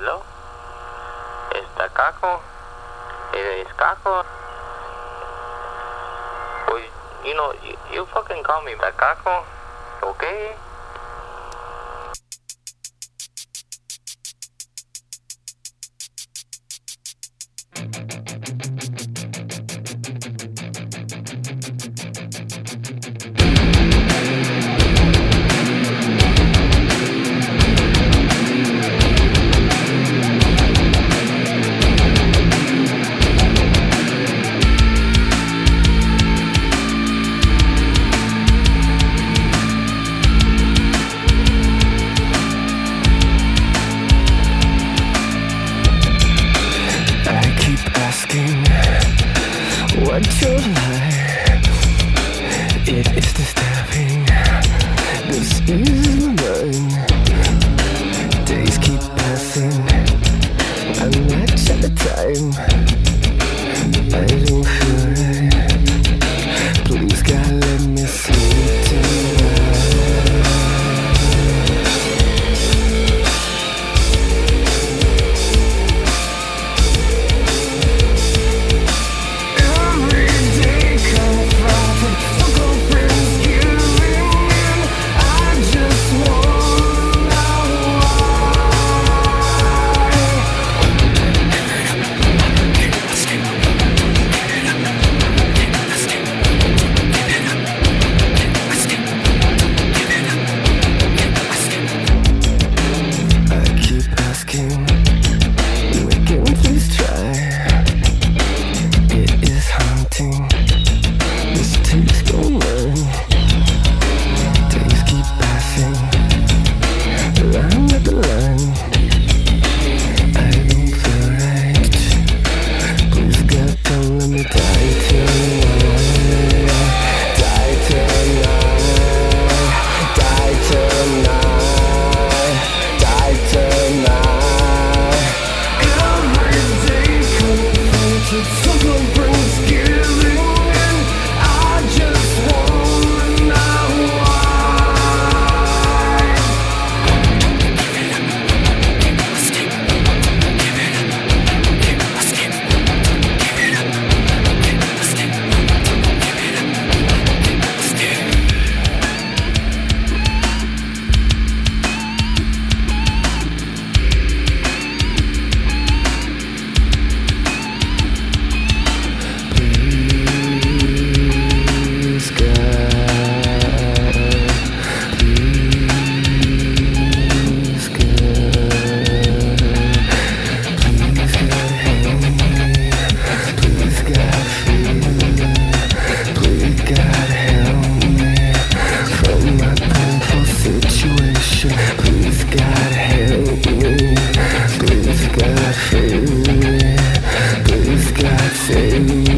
Hello? ¿Está Caco? ¿Es Caco? Well, you know, you, you fucking call me back, Caco. Okay? What you like, it is disturbing. This is mine. Days keep passing, I'm not at the time. I don't. sei.